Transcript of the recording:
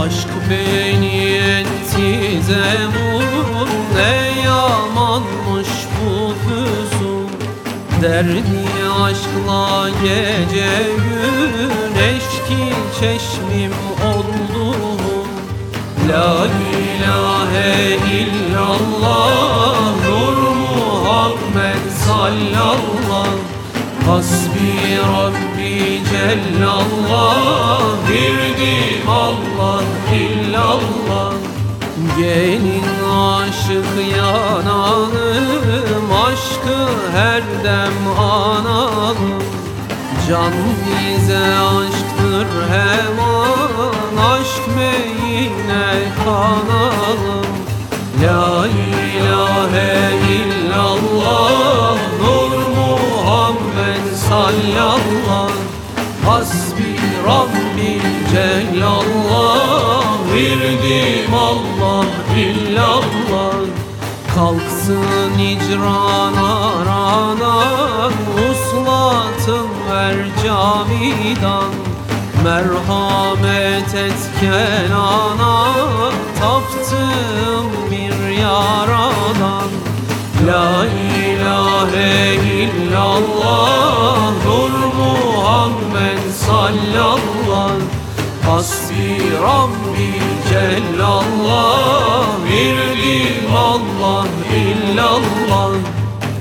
Aşk beni etti zemun Ne yamanmış bu füzun Derdi aşkla gece güneş ki çeşmim oldum La ilahe illallah Nur Muhammed sallallah Hasbi Rabbi Cellallah Birdim Allah illallah. Gelin aşık yanalım Aşkı her dem analım. Can bize aşktır hemen Aşk meyine kanalım. La ilahe illallah Sallallah Hasbi Rabbi Cellallah. Virdim Allah illallah Kalksın icrana rana Uslatın ver camidan. Merhamet et kenana Taptım bir yaradan. La ilahe illallah sallallah Hasbi Rabbi Cellallah Virdim Allah illallah